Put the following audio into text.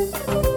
Música